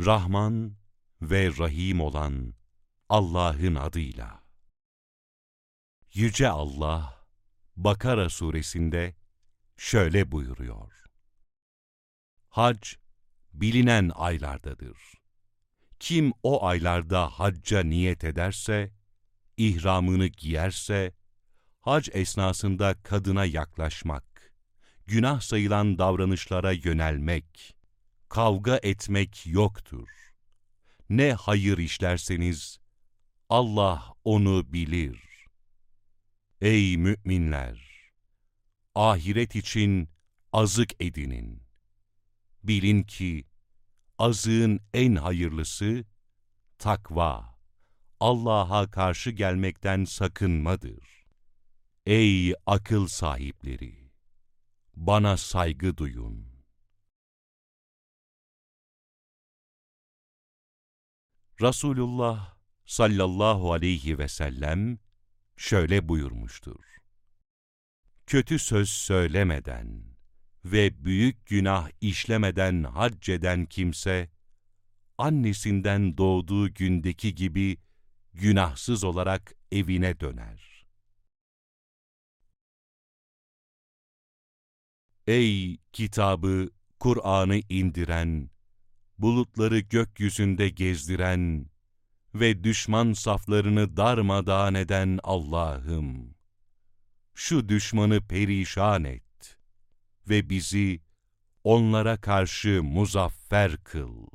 Rahman ve Rahim olan Allah'ın adıyla. Yüce Allah, Bakara suresinde şöyle buyuruyor. Hac, bilinen aylardadır. Kim o aylarda hacca niyet ederse, ihramını giyerse, hac esnasında kadına yaklaşmak, günah sayılan davranışlara yönelmek, kavga etmek yoktur. Ne hayır işlerseniz, Allah onu bilir. Ey müminler! Ahiret için azık edinin. Bilin ki, azığın en hayırlısı, takva, Allah'a karşı gelmekten sakınmadır. Ey akıl sahipleri! Bana saygı duyun. Resulullah sallallahu aleyhi ve sellem şöyle buyurmuştur. Kötü söz söylemeden ve büyük günah işlemeden hac eden kimse, annesinden doğduğu gündeki gibi günahsız olarak evine döner. Ey kitabı, Kur'an'ı indiren, bulutları gökyüzünde gezdiren ve düşman saflarını darmadağın eden Allah'ım! Şu düşmanı perişan et ve bizi onlara karşı muzaffer kıl.